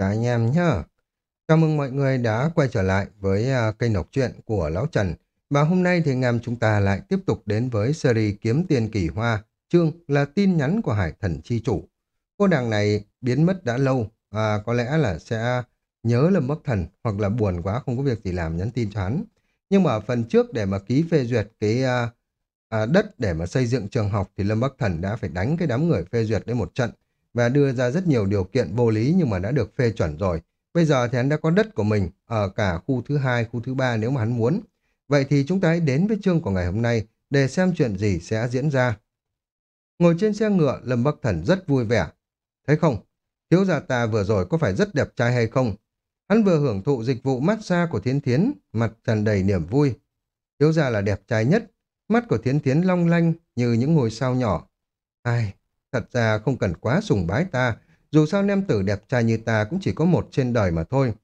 Cả anh em nhé, Chào mừng mọi người đã quay trở lại với à, kênh đọc truyện của Lão Trần. Và hôm nay thì anh em chúng ta lại tiếp tục đến với series Kiếm Tiền Kỳ Hoa, chương là tin nhắn của Hải Thần Chi Chủ. Cô nàng này biến mất đã lâu, và có lẽ là sẽ nhớ Lâm mất Thần hoặc là buồn quá không có việc gì làm nhắn tin cho hắn. Nhưng mà ở phần trước để mà ký phê duyệt cái à, à, đất để mà xây dựng trường học thì Lâm Bắc Thần đã phải đánh cái đám người phê duyệt đấy một trận và đưa ra rất nhiều điều kiện vô lý nhưng mà đã được phê chuẩn rồi. Bây giờ thì hắn đã có đất của mình ở cả khu thứ hai, khu thứ ba nếu mà hắn muốn. Vậy thì chúng ta hãy đến với chương của ngày hôm nay để xem chuyện gì sẽ diễn ra. Ngồi trên xe ngựa, Lâm Bắc Thần rất vui vẻ. Thấy không? Thiếu gia ta vừa rồi có phải rất đẹp trai hay không? Hắn vừa hưởng thụ dịch vụ massage của Thiến Thiến, mặt tràn đầy niềm vui. Thiếu gia là đẹp trai nhất, mắt của Thiến Thiến long lanh như những ngôi sao nhỏ. Ai, Thật ra không cần quá sùng bái ta, dù sao nem tử đẹp trai như ta cũng chỉ có một trên đời mà thôi.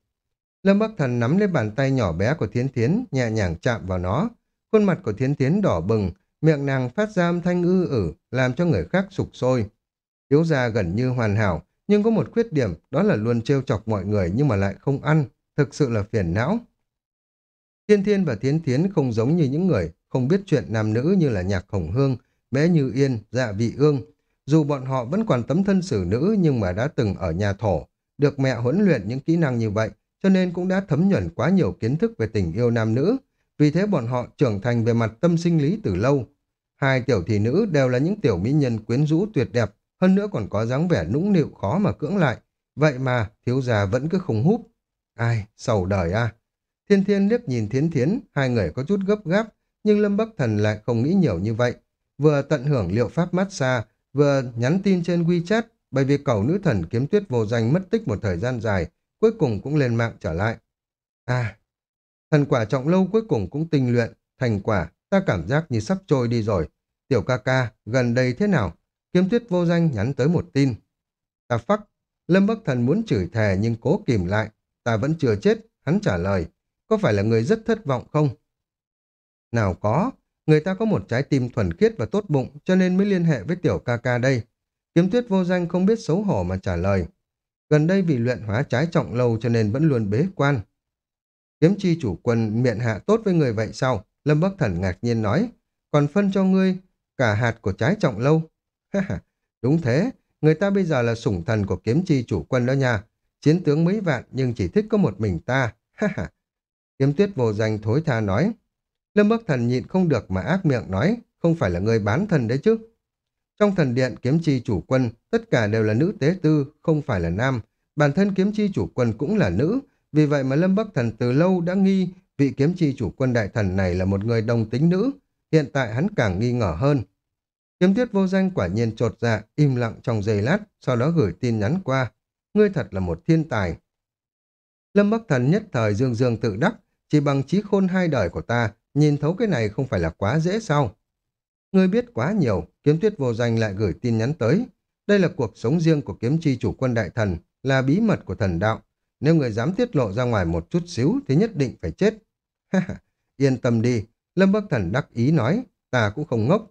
Lâm Bắc Thần nắm lấy bàn tay nhỏ bé của Thiến Thiến, nhẹ nhàng chạm vào nó. Khuôn mặt của Thiến Thiến đỏ bừng, miệng nàng phát ra âm thanh ư ử, làm cho người khác sục sôi. Thiếu gia gần như hoàn hảo, nhưng có một khuyết điểm, đó là luôn trêu chọc mọi người nhưng mà lại không ăn, thực sự là phiền não. Thiên Thiên và Thiến Thiến không giống như những người không biết chuyện nam nữ như là Nhạc Hồng Hương, Bé Như Yên, Dạ Vị Ương, dù bọn họ vẫn còn tấm thân xử nữ nhưng mà đã từng ở nhà thổ, được mẹ huấn luyện những kỹ năng như vậy, cho nên cũng đã thấm nhuần quá nhiều kiến thức về tình yêu nam nữ. Vì thế bọn họ trưởng thành về mặt tâm sinh lý từ lâu. Hai tiểu thị nữ đều là những tiểu mỹ nhân quyến rũ tuyệt đẹp, hơn nữa còn có dáng vẻ nũng nịu khó mà cưỡng lại. Vậy mà thiếu già vẫn cứ không húp. Ai, sầu đời à. Thiên thiên liếc nhìn thiến thiến, hai người có chút gấp gáp, nhưng Lâm Bắc Thần lại không nghĩ nhiều như vậy. Vừa tận hưởng liệu pháp massage, vừa nhắn tin trên WeChat bởi vì cậu nữ thần kiếm tuyết vô danh mất tích một thời gian dài, cuối cùng cũng lên mạng trở lại. À, thần quả trọng lâu cuối cùng cũng tinh luyện, thành quả, ta cảm giác như sắp trôi đi rồi. Tiểu ca ca, gần đây thế nào? Kiếm tuyết vô danh nhắn tới một tin. Ta phắc, Lâm Bắc Thần muốn chửi thề nhưng cố kìm lại. Ta vẫn chưa chết, hắn trả lời. Có phải là người rất thất vọng không? Nào có, Người ta có một trái tim thuần khiết và tốt bụng cho nên mới liên hệ với tiểu ca ca đây. Kiếm tuyết vô danh không biết xấu hổ mà trả lời. Gần đây vì luyện hóa trái trọng lâu cho nên vẫn luôn bế quan. Kiếm chi chủ quân miệng hạ tốt với người vậy sao? Lâm Bắc Thần ngạc nhiên nói. Còn phân cho ngươi cả hạt của trái trọng lâu. Đúng thế, người ta bây giờ là sủng thần của kiếm chi chủ quân đó nha. Chiến tướng mấy vạn nhưng chỉ thích có một mình ta. kiếm tuyết vô danh thối tha nói. Lâm Bắc Thần nhịn không được mà ác miệng nói, không phải là người bán thần đấy chứ. Trong thần điện kiếm chi chủ quân, tất cả đều là nữ tế tư, không phải là nam. Bản thân kiếm chi chủ quân cũng là nữ, vì vậy mà Lâm Bắc Thần từ lâu đã nghi vị kiếm chi chủ quân đại thần này là một người đồng tính nữ. Hiện tại hắn càng nghi ngờ hơn. Kiếm tuyết vô danh quả nhiên trột dạ, im lặng trong giây lát, sau đó gửi tin nhắn qua. Ngươi thật là một thiên tài. Lâm Bắc Thần nhất thời dương dương tự đắc, chỉ bằng trí khôn hai đời của ta Nhìn thấu cái này không phải là quá dễ sao? Ngươi biết quá nhiều, kiếm tuyết vô danh lại gửi tin nhắn tới. Đây là cuộc sống riêng của kiếm chi chủ quân đại thần, là bí mật của thần đạo. Nếu người dám tiết lộ ra ngoài một chút xíu thì nhất định phải chết. Yên tâm đi, Lâm Bắc Thần đắc ý nói, ta cũng không ngốc.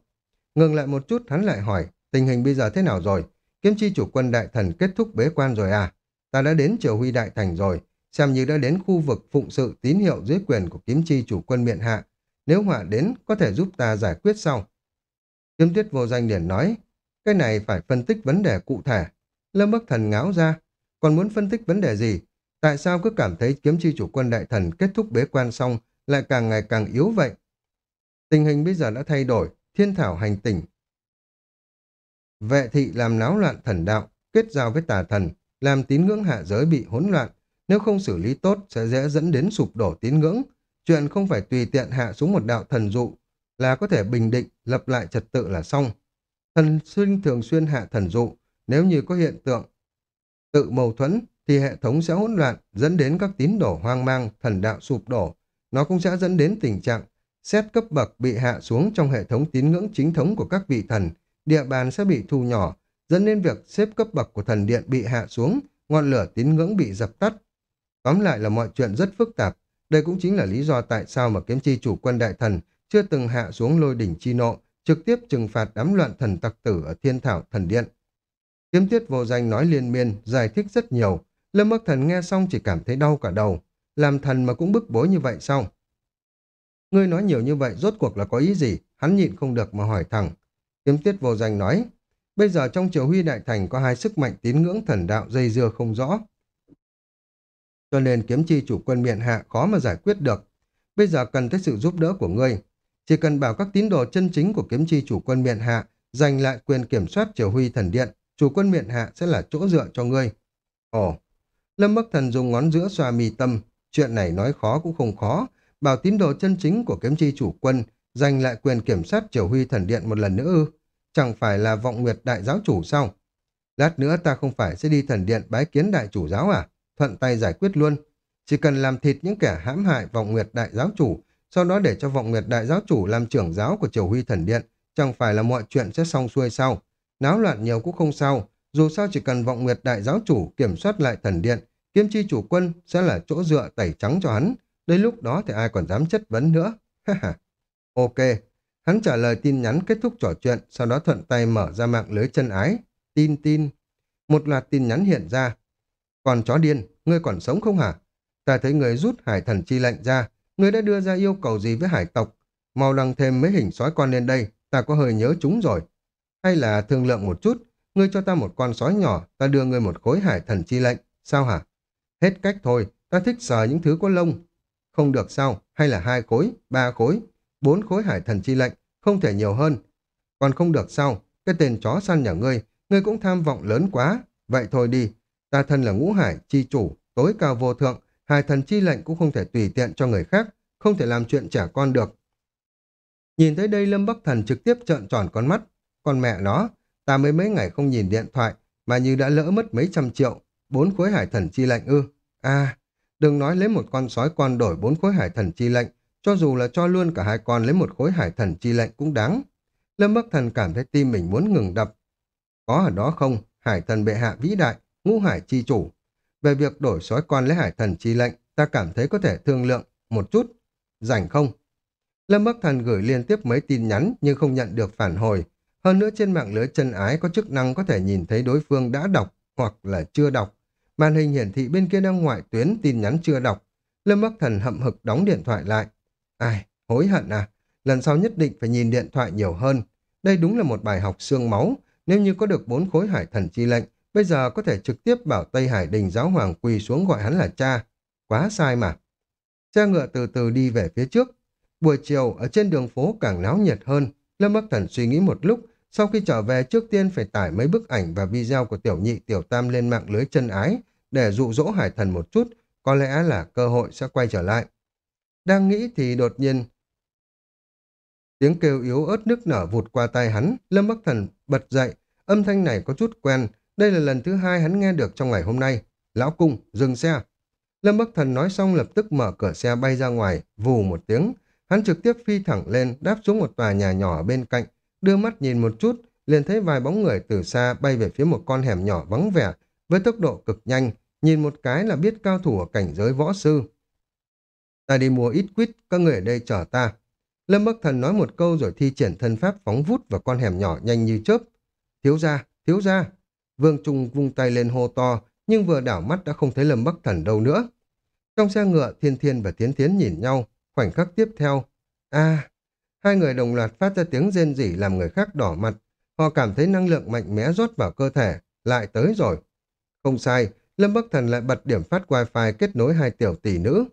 Ngừng lại một chút hắn lại hỏi, tình hình bây giờ thế nào rồi? Kiếm chi chủ quân đại thần kết thúc bế quan rồi à? Ta đã đến triều huy đại thành rồi, xem như đã đến khu vực phụng sự tín hiệu dưới quyền của kiếm chi chủ quân miện hạ, nếu họa đến, có thể giúp ta giải quyết sau. Kiếm tuyết vô danh điển nói, cái này phải phân tích vấn đề cụ thể. Lâm Bắc Thần ngáo ra, còn muốn phân tích vấn đề gì? Tại sao cứ cảm thấy kiếm chi chủ quân đại thần kết thúc bế quan xong lại càng ngày càng yếu vậy? Tình hình bây giờ đã thay đổi, thiên thảo hành tỉnh. Vệ thị làm náo loạn thần đạo, kết giao với tà thần, làm tín ngưỡng hạ giới bị hỗn loạn. Nếu không xử lý tốt sẽ dễ dẫn đến sụp đổ tín ngưỡng, Chuyện không phải tùy tiện hạ xuống một đạo thần dụ là có thể bình định, lập lại trật tự là xong. Thần sinh thường xuyên hạ thần dụ, nếu như có hiện tượng tự mâu thuẫn thì hệ thống sẽ hỗn loạn, dẫn đến các tín đồ hoang mang, thần đạo sụp đổ. Nó cũng sẽ dẫn đến tình trạng xét cấp bậc bị hạ xuống trong hệ thống tín ngưỡng chính thống của các vị thần, địa bàn sẽ bị thu nhỏ, dẫn đến việc xếp cấp bậc của thần điện bị hạ xuống, ngọn lửa tín ngưỡng bị dập tắt. Tóm lại là mọi chuyện rất phức tạp, đây cũng chính là lý do tại sao mà kiếm chi chủ quân đại thần chưa từng hạ xuống lôi đỉnh chi nộ, trực tiếp trừng phạt đám loạn thần tặc tử ở thiên thảo thần điện. Kiếm tiết vô danh nói liên miên, giải thích rất nhiều, Lâm Bắc Thần nghe xong chỉ cảm thấy đau cả đầu. Làm thần mà cũng bức bối như vậy sao? Ngươi nói nhiều như vậy rốt cuộc là có ý gì? Hắn nhịn không được mà hỏi thẳng. Kiếm tiết vô danh nói, bây giờ trong triều huy đại thành có hai sức mạnh tín ngưỡng thần đạo dây dưa không rõ. Cho nên kiếm chi chủ quân miện hạ khó mà giải quyết được. Bây giờ cần tới sự giúp đỡ của ngươi. Chỉ cần bảo các tín đồ chân chính của kiếm chi chủ quân miện hạ giành lại quyền kiểm soát triều huy thần điện, chủ quân miện hạ sẽ là chỗ dựa cho ngươi. Ồ, Lâm Bắc Thần dùng ngón giữa xoa mi tâm, chuyện này nói khó cũng không khó, bảo tín đồ chân chính của kiếm chi chủ quân giành lại quyền kiểm soát triều huy thần điện một lần nữa ư. Chẳng phải là vọng nguyệt đại giáo chủ sao? Lát nữa ta không phải sẽ đi thần điện bái kiến đại chủ giáo à? Thuận tay giải quyết luôn. Chỉ cần làm thịt những kẻ hãm hại vọng nguyệt đại giáo chủ, sau đó để cho vọng nguyệt đại giáo chủ làm trưởng giáo của triều huy thần điện, chẳng phải là mọi chuyện sẽ xong xuôi sau Náo loạn nhiều cũng không sao, dù sao chỉ cần vọng nguyệt đại giáo chủ kiểm soát lại thần điện, kiếm chi chủ quân sẽ là chỗ dựa tẩy trắng cho hắn. Đến lúc đó thì ai còn dám chất vấn nữa. ok. Hắn trả lời tin nhắn kết thúc trò chuyện, sau đó thuận tay mở ra mạng lưới chân ái. Tin tin. Một loạt tin nhắn hiện ra. Còn chó điên, ngươi còn sống không hả? Ta thấy người rút hải thần chi lệnh ra. Ngươi đã đưa ra yêu cầu gì với hải tộc? Mau lăng thêm mấy hình sói con lên đây. Ta có hơi nhớ chúng rồi. Hay là thương lượng một chút. Ngươi cho ta một con sói nhỏ, ta đưa ngươi một khối hải thần chi lệnh. Sao hả? Hết cách thôi, ta thích sờ những thứ có lông. Không được sao? Hay là hai khối, ba khối, bốn khối hải thần chi lệnh, không thể nhiều hơn. Còn không được sao? Cái tên chó săn nhà ngươi, ngươi cũng tham vọng lớn quá. Vậy thôi đi, ta thân là ngũ hải, chi chủ, tối cao vô thượng, hải thần chi lệnh cũng không thể tùy tiện cho người khác, không thể làm chuyện trẻ con được. Nhìn thấy đây Lâm Bắc Thần trực tiếp trợn tròn con mắt. Con mẹ nó, ta mới mấy ngày không nhìn điện thoại, mà như đã lỡ mất mấy trăm triệu, bốn khối hải thần chi lệnh ư. À, đừng nói lấy một con sói con đổi bốn khối hải thần chi lệnh, cho dù là cho luôn cả hai con lấy một khối hải thần chi lệnh cũng đáng. Lâm Bắc Thần cảm thấy tim mình muốn ngừng đập. Có ở đó không, hải thần bệ hạ vĩ đại, ngũ hải chi chủ. Về việc đổi sói con lấy hải thần chi lệnh, ta cảm thấy có thể thương lượng một chút. Rảnh không? Lâm Bắc Thần gửi liên tiếp mấy tin nhắn nhưng không nhận được phản hồi. Hơn nữa trên mạng lưới chân ái có chức năng có thể nhìn thấy đối phương đã đọc hoặc là chưa đọc. Màn hình hiển thị bên kia đang ngoại tuyến tin nhắn chưa đọc. Lâm Bắc Thần hậm hực đóng điện thoại lại. Ai, hối hận à? Lần sau nhất định phải nhìn điện thoại nhiều hơn. Đây đúng là một bài học xương máu. Nếu như có được bốn khối hải thần chi lệnh, bây giờ có thể trực tiếp bảo Tây Hải Đình giáo hoàng quỳ xuống gọi hắn là cha. Quá sai mà. Xe ngựa từ từ đi về phía trước. Buổi chiều, ở trên đường phố càng náo nhiệt hơn. Lâm Bắc Thần suy nghĩ một lúc, sau khi trở về trước tiên phải tải mấy bức ảnh và video của tiểu nhị tiểu tam lên mạng lưới chân ái để dụ dỗ hải thần một chút, có lẽ là cơ hội sẽ quay trở lại. Đang nghĩ thì đột nhiên tiếng kêu yếu ớt nức nở vụt qua tai hắn, Lâm Bắc Thần bật dậy, âm thanh này có chút quen, đây là lần thứ hai hắn nghe được trong ngày hôm nay. Lão cung, dừng xe. Lâm Bắc Thần nói xong lập tức mở cửa xe bay ra ngoài, vù một tiếng. Hắn trực tiếp phi thẳng lên, đáp xuống một tòa nhà nhỏ bên cạnh, đưa mắt nhìn một chút, liền thấy vài bóng người từ xa bay về phía một con hẻm nhỏ vắng vẻ, với tốc độ cực nhanh, nhìn một cái là biết cao thủ ở cảnh giới võ sư. Ta đi mua ít quýt, các người ở đây chờ ta. Lâm Bắc Thần nói một câu rồi thi triển thân pháp phóng vút vào con hẻm nhỏ nhanh như chớp. Thiếu ra, thiếu ra. Vương Trung vung tay lên hô to, nhưng vừa đảo mắt đã không thấy Lâm Bắc Thần đâu nữa. Trong xe ngựa, Thiên Thiên và Tiến Tiến nhìn nhau, khoảnh khắc tiếp theo. a Hai người đồng loạt phát ra tiếng rên rỉ làm người khác đỏ mặt. Họ cảm thấy năng lượng mạnh mẽ rót vào cơ thể. Lại tới rồi. Không sai, Lâm Bắc Thần lại bật điểm phát wifi kết nối hai tiểu tỷ nữ.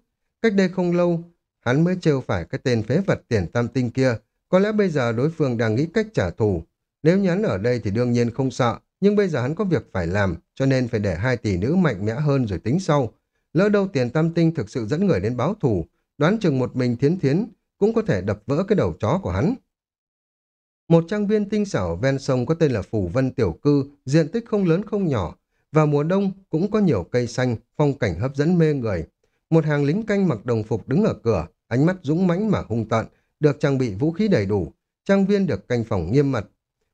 Cách đây không lâu, hắn mới trêu phải cái tên phế vật tiền tam tinh kia. Có lẽ bây giờ đối phương đang nghĩ cách trả thù. Nếu nhắn ở đây thì đương nhiên không sợ, nhưng bây giờ hắn có việc phải làm, cho nên phải để hai tỷ nữ mạnh mẽ hơn rồi tính sau. Lỡ đâu tiền tam tinh thực sự dẫn người đến báo thù, đoán chừng một mình thiến thiến cũng có thể đập vỡ cái đầu chó của hắn. Một trang viên tinh xảo ven sông có tên là Phủ Vân Tiểu Cư, diện tích không lớn không nhỏ. Vào mùa đông cũng có nhiều cây xanh, phong cảnh hấp dẫn mê người. Một hàng lính canh mặc đồng phục đứng ở cửa, ánh mắt dũng mãnh mà hung tợn, được trang bị vũ khí đầy đủ. Trang viên được canh phòng nghiêm mật.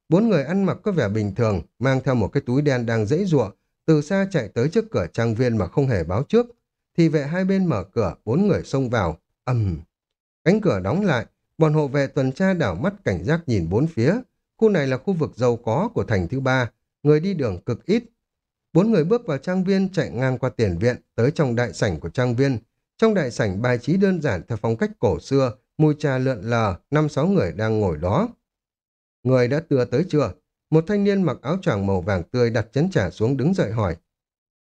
Bốn người ăn mặc có vẻ bình thường, mang theo một cái túi đen đang dễ dụa, từ xa chạy tới trước cửa trang viên mà không hề báo trước. Thì vệ hai bên mở cửa, bốn người xông vào, ầm. Cánh cửa đóng lại, bọn hộ vệ tuần tra đảo mắt cảnh giác nhìn bốn phía. Khu này là khu vực giàu có của thành thứ ba, người đi đường cực ít. Bốn người bước vào trang viên chạy ngang qua tiền viện tới trong đại sảnh của trang viên. Trong đại sảnh bài trí đơn giản theo phong cách cổ xưa, mùi trà lượn lờ, năm sáu người đang ngồi đó. Người đã đưa tới chưa? Một thanh niên mặc áo choàng màu vàng tươi đặt chén trà xuống đứng dậy hỏi.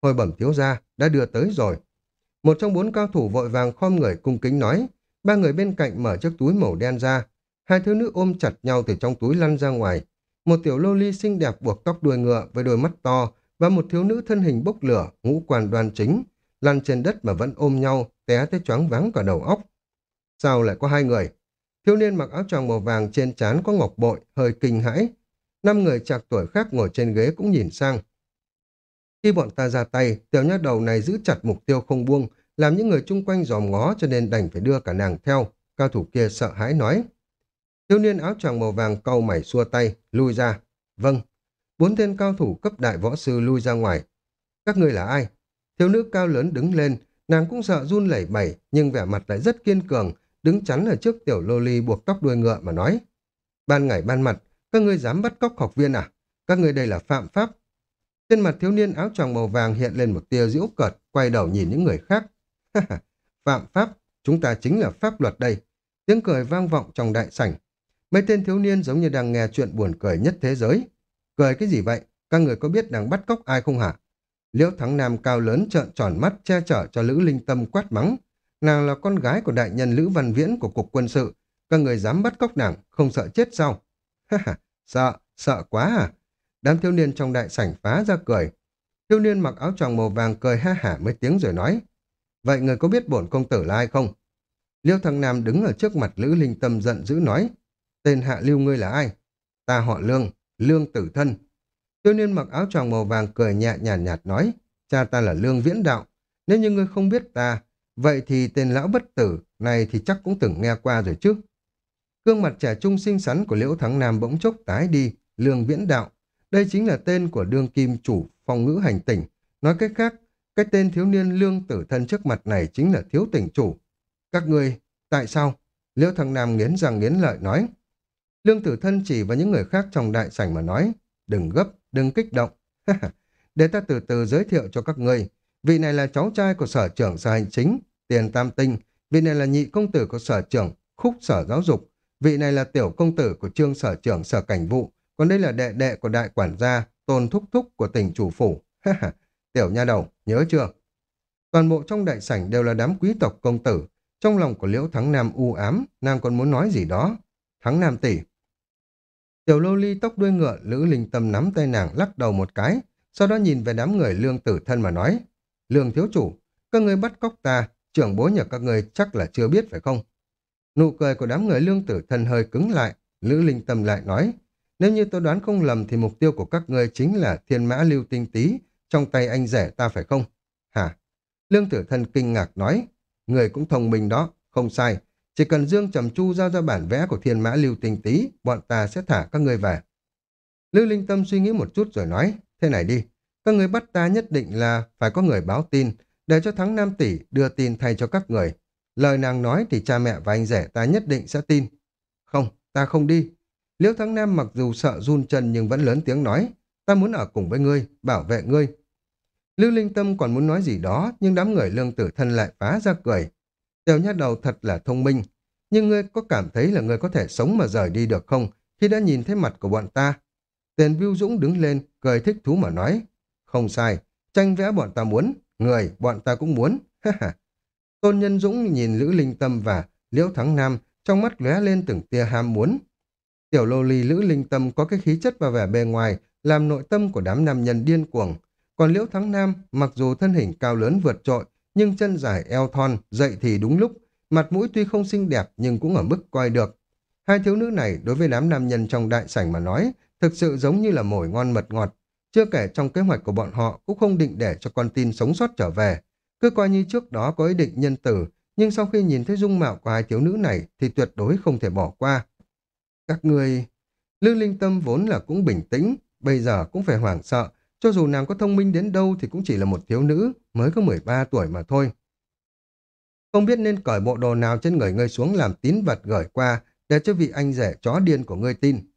Hồi bẩm thiếu gia, đã đưa tới rồi. Một trong bốn cao thủ vội vàng khom người cung kính nói. Ba người bên cạnh mở chiếc túi màu đen ra. Hai thiếu nữ ôm chặt nhau từ trong túi lăn ra ngoài. Một tiểu lô ly xinh đẹp buộc tóc đuôi ngựa với đôi mắt to và một thiếu nữ thân hình bốc lửa, ngũ quan đoan chính, lăn trên đất mà vẫn ôm nhau, té tới choáng váng cả đầu óc. Sao lại có hai người? Thiếu niên mặc áo choàng màu vàng trên trán có ngọc bội, hơi kinh hãi. Năm người trạc tuổi khác ngồi trên ghế cũng nhìn sang. Khi bọn ta ra tay, tiểu nhát đầu này giữ chặt mục tiêu không buông, làm những người chung quanh dòm ngó cho nên đành phải đưa cả nàng theo. Cao thủ kia sợ hãi nói. Thiếu niên áo choàng màu vàng cau mày xua tay, lui ra. Vâng. Bốn tên cao thủ cấp đại võ sư lui ra ngoài. Các người là ai? Thiếu nữ cao lớn đứng lên, nàng cũng sợ run lẩy bẩy, nhưng vẻ mặt lại rất kiên cường, đứng chắn ở trước tiểu lô ly buộc tóc đuôi ngựa mà nói. Ban ngày ban mặt, các ngươi dám bắt cóc học viên à? Các ngươi đây là phạm pháp. Trên mặt thiếu niên áo choàng màu vàng hiện lên một tia giễu cợt, quay đầu nhìn những người khác. phạm pháp, chúng ta chính là pháp luật đây. Tiếng cười vang vọng trong đại sảnh. Mấy tên thiếu niên giống như đang nghe chuyện buồn cười nhất thế giới. Cười cái gì vậy? Các người có biết đang bắt cóc ai không hả? Liễu Thắng Nam cao lớn trợn tròn mắt che chở cho Lữ Linh Tâm quát mắng. Nàng là con gái của đại nhân Lữ Văn Viễn của Cục Quân sự. Các người dám bắt cóc nàng, không sợ chết sao? Ha ha, sợ, sợ quá à? Đám thiếu niên trong đại sảnh phá ra cười. Thiếu niên mặc áo choàng màu vàng cười ha hả mấy tiếng rồi nói. Vậy người có biết bổn công tử là ai không? Liêu thằng Nam đứng ở trước mặt Lữ Linh Tâm giận dữ nói. Tên hạ lưu ngươi là ai? Ta họ Lương, Lương tử thân. Thiếu niên mặc áo choàng màu vàng cười nhẹ nhàn nhạt, nhạt nói. Cha ta là Lương Viễn Đạo. Nếu như ngươi không biết ta, vậy thì tên lão bất tử này thì chắc cũng từng nghe qua rồi chứ. Gương mặt trẻ trung xinh xắn của Liễu Thắng Nam bỗng chốc tái đi, Lương Viễn Đạo. Đây chính là tên của đương kim chủ phòng ngữ hành tỉnh. Nói cách khác, cái tên thiếu niên lương tử thân trước mặt này chính là thiếu tỉnh chủ. Các người tại sao? Liễu Thắng Nam nghiến răng nghiến lợi nói. Lương tử thân chỉ vào những người khác trong đại sảnh mà nói, đừng gấp, đừng kích động. Để ta từ từ giới thiệu cho các người Vị này là cháu trai của sở trưởng sở hành chính, tiền tam tinh. Vị này là nhị công tử của sở trưởng, khúc sở giáo dục. Vị này là tiểu công tử của trương sở trưởng sở cảnh vụ. Còn đây là đệ đệ của đại quản gia, tôn thúc thúc của tỉnh chủ phủ. tiểu nha đầu, nhớ chưa? Toàn bộ trong đại sảnh đều là đám quý tộc công tử. Trong lòng của Liễu Thắng Nam u ám, nàng còn muốn nói gì đó. Thắng Nam tỷ. Tiểu lô ly tóc đuôi ngựa, Lữ Linh Tâm nắm tay nàng lắc đầu một cái, sau đó nhìn về đám người lương tử thân mà nói. Lương thiếu chủ, các người bắt cóc ta, trưởng bố nhà các người chắc là chưa biết phải không? Nụ cười của đám người lương tử thân hơi cứng lại, Lữ Linh Tâm lại nói. Nếu như tôi đoán không lầm thì mục tiêu của các ngươi chính là thiên mã lưu tinh tý trong tay anh rể ta phải không? Hả? Lương tử thân kinh ngạc nói. Người cũng thông minh đó, không sai. Chỉ cần Dương Trầm Chu giao ra bản vẽ của thiên mã lưu tinh tý, bọn ta sẽ thả các ngươi về. Lưu Linh Tâm suy nghĩ một chút rồi nói, thế này đi, các người bắt ta nhất định là phải có người báo tin, để cho thắng Nam Tỷ đưa tin thay cho các người. Lời nàng nói thì cha mẹ và anh rể ta nhất định sẽ tin. Không, ta không đi. Liễu Thắng Nam mặc dù sợ run chân nhưng vẫn lớn tiếng nói, ta muốn ở cùng với ngươi, bảo vệ ngươi. Lưu Linh Tâm còn muốn nói gì đó, nhưng đám người lương tử thân lại phá ra cười. Tiểu nhát đầu thật là thông minh, nhưng ngươi có cảm thấy là ngươi có thể sống mà rời đi được không khi đã nhìn thấy mặt của bọn ta? Tiền Viu Dũng đứng lên, cười thích thú mà nói. Không sai, tranh vẽ bọn ta muốn, người bọn ta cũng muốn. Tôn Nhân Dũng nhìn Lữ Linh Tâm và Liễu Thắng Nam trong mắt lóe lên từng tia ham muốn. Tiểu lô ly Lữ Linh Tâm có cái khí chất và vẻ bề ngoài làm nội tâm của đám nam nhân điên cuồng. Còn Liễu Thắng Nam mặc dù thân hình cao lớn vượt trội nhưng chân dài eo thon, dậy thì đúng lúc, mặt mũi tuy không xinh đẹp nhưng cũng ở mức coi được. Hai thiếu nữ này đối với đám nam nhân trong đại sảnh mà nói, thực sự giống như là mồi ngon mật ngọt. Chưa kể trong kế hoạch của bọn họ cũng không định để cho con tin sống sót trở về. Cứ coi như trước đó có ý định nhân tử, nhưng sau khi nhìn thấy dung mạo của hai thiếu nữ này thì tuyệt đối không thể bỏ qua. Các người... Lương Linh Tâm vốn là cũng bình tĩnh, bây giờ cũng phải hoảng sợ, cho dù nàng có thông minh đến đâu thì cũng chỉ là một thiếu nữ, mới có 13 tuổi mà thôi. Không biết nên cởi bộ đồ nào trên người ngươi xuống làm tín vật gửi qua để cho vị anh rể chó điên của ngươi tin.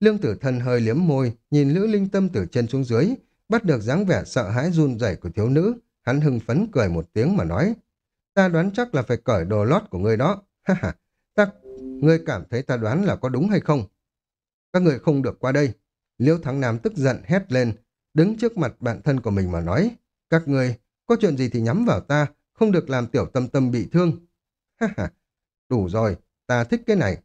Lương tử thần hơi liếm môi, nhìn Lữ Linh Tâm từ trên xuống dưới, Bắt được dáng vẻ sợ hãi run rẩy của thiếu nữ, hắn hưng phấn cười một tiếng mà nói. Ta đoán chắc là phải cởi đồ lót của ngươi đó. Ha ha, ta, ngươi cảm thấy ta đoán là có đúng hay không? Các người không được qua đây. liêu Thắng Nam tức giận hét lên, đứng trước mặt bạn thân của mình mà nói. Các người, có chuyện gì thì nhắm vào ta, không được làm tiểu tâm tâm bị thương. Ha ha, đủ rồi, ta thích cái này.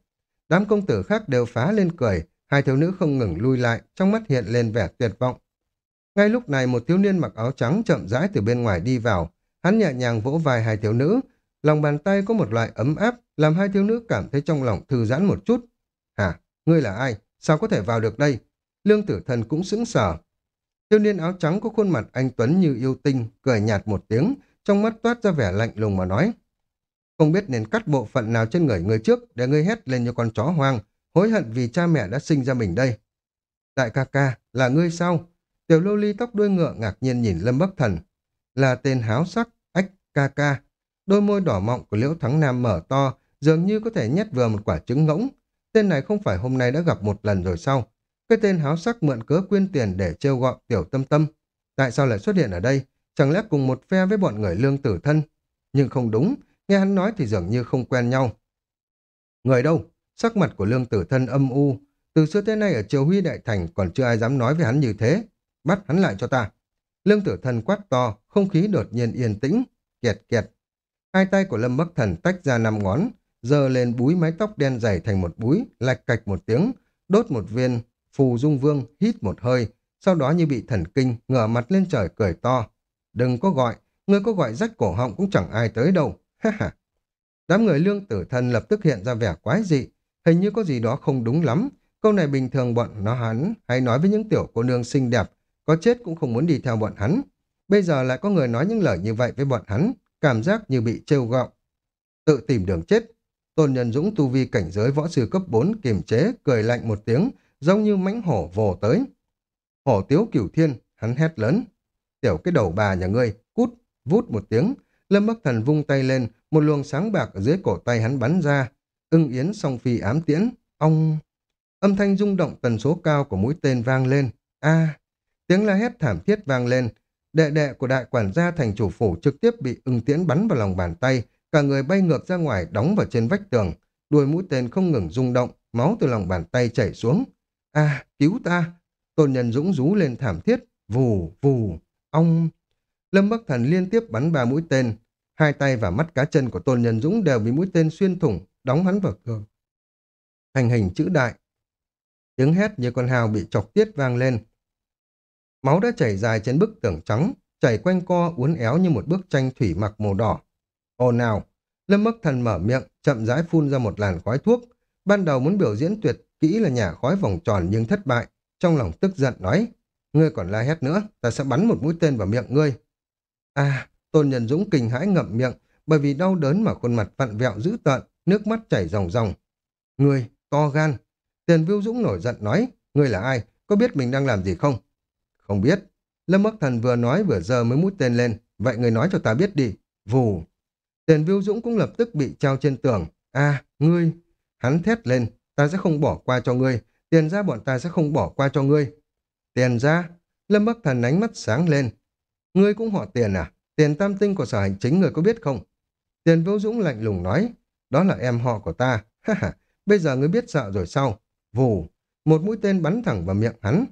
Đám công tử khác đều phá lên cười, hai thiếu nữ không ngừng lui lại, trong mắt hiện lên vẻ tuyệt vọng. Ngay lúc này một thiếu niên mặc áo trắng chậm rãi từ bên ngoài đi vào, hắn nhẹ nhàng vỗ vai hai thiếu nữ, lòng bàn tay có một loại ấm áp, làm hai thiếu nữ cảm thấy trong lòng thư giãn một chút. Hả, ngươi là ai? Sao có thể vào được đây? Lương tử thần cũng sững sờ. Thiếu niên áo trắng có khuôn mặt anh Tuấn như yêu tinh, cười nhạt một tiếng, trong mắt toát ra vẻ lạnh lùng mà nói. Không biết nên cắt bộ phận nào trên người người trước để ngươi hét lên như con chó hoang, hối hận vì cha mẹ đã sinh ra mình đây. Đại ca ca, là ngươi sao? Tiểu lô ly tóc đuôi ngựa ngạc nhiên nhìn Lâm Bắc Thần. Là tên háo sắc, ách ca ca. Đôi môi đỏ mọng của Liễu Thắng Nam mở to, dường như có thể nhét vừa một quả trứng ngỗng. Tên này không phải hôm nay đã gặp một lần rồi sao? Cái tên háo sắc mượn cớ quyên tiền để trêu gọi tiểu tâm tâm. Tại sao lại xuất hiện ở đây? Chẳng lẽ cùng một phe với bọn người lương tử thân? Nhưng không đúng, nghe hắn nói thì dường như không quen nhau. Người đâu? Sắc mặt của lương tử thân âm u. Từ xưa tới nay ở triều huy đại thành còn chưa ai dám nói với hắn như thế. Bắt hắn lại cho ta. Lương tử thân quát to, không khí đột nhiên yên tĩnh. kẹt kẹt Hai tay của lâm bắc thần tách ra năm ngón, giơ lên búi mái tóc đen dày thành một búi, lạch cạch một tiếng, đốt một viên, phù dung vương hít một hơi, sau đó như bị thần kinh, ngửa mặt lên trời cười to. Đừng có gọi, người có gọi rách cổ họng cũng chẳng ai tới đâu. Ha ha. Đám người lương tử thần lập tức hiện ra vẻ quái dị, hình như có gì đó không đúng lắm. Câu này bình thường bọn nó hắn hay nói với những tiểu cô nương xinh đẹp, có chết cũng không muốn đi theo bọn hắn. Bây giờ lại có người nói những lời như vậy với bọn hắn, cảm giác như bị trêu gọng. Tự tìm đường chết. Tôn Nhân Dũng tu vi cảnh giới võ sư cấp 4 kiềm chế, cười lạnh một tiếng, giống như mãnh hổ vồ tới. Hổ tiếu cửu thiên, hắn hét lớn. Tiểu cái đầu bà nhà ngươi, cút, vút một tiếng. Lâm Bắc Thần vung tay lên, một luồng sáng bạc ở dưới cổ tay hắn bắn ra. Ưng yến song phi ám tiễn, ông... Âm thanh rung động tần số cao của mũi tên vang lên. a tiếng la hét thảm thiết vang lên. Đệ đệ của đại quản gia thành chủ phủ trực tiếp bị ưng tiễn bắn vào lòng bàn tay, cả người bay ngược ra ngoài đóng vào trên vách tường. Đuôi mũi tên không ngừng rung động, máu từ lòng bàn tay chảy xuống. a cứu ta! Tôn nhân dũng rú lên thảm thiết, vù, vù, ong... Lâm Bắc Thần liên tiếp bắn ba mũi tên, hai tay và mắt cá chân của Tôn Nhân Dũng đều bị mũi tên xuyên thủng, đóng hắn vào tường. Thành hình chữ đại. Tiếng hét như con hào bị chọc tiết vang lên. Máu đã chảy dài trên bức tường trắng, chảy quanh co uốn éo như một bức tranh thủy mặc màu đỏ. Ồ nào! Lâm Bắc Thần mở miệng, chậm rãi phun ra một làn khói thuốc. Ban đầu muốn biểu diễn tuyệt kỹ là nhà khói vòng tròn nhưng thất bại. Trong lòng tức giận nói, ngươi còn la hét nữa, ta sẽ bắn một mũi tên vào miệng ngươi. À, Tôn Nhân Dũng kinh hãi ngậm miệng, bởi vì đau đớn mà khuôn mặt vặn vẹo dữ tợn, nước mắt chảy ròng ròng. Ngươi, to gan. Tiền Viu Dũng nổi giận nói, ngươi là ai, có biết mình đang làm gì không? Không biết. Lâm Bắc Thần vừa nói vừa giờ mới mút tên lên, vậy người nói cho ta biết đi. Vù. Tiền Viu Dũng cũng lập tức bị treo trên tường. À, ngươi. Hắn thét lên, ta sẽ không bỏ qua cho ngươi, tiền ra bọn ta sẽ không bỏ qua cho ngươi. Tiền ra. Lâm Bắc Thần ánh mắt sáng lên. Ngươi cũng họ tiền à? Tiền tam tinh của sở hành chính người có biết không? Tiền Viu Dũng lạnh lùng nói, đó là em họ của ta. Ha ha, bây giờ ngươi biết sợ rồi sao? Vù, một mũi tên bắn thẳng vào miệng hắn.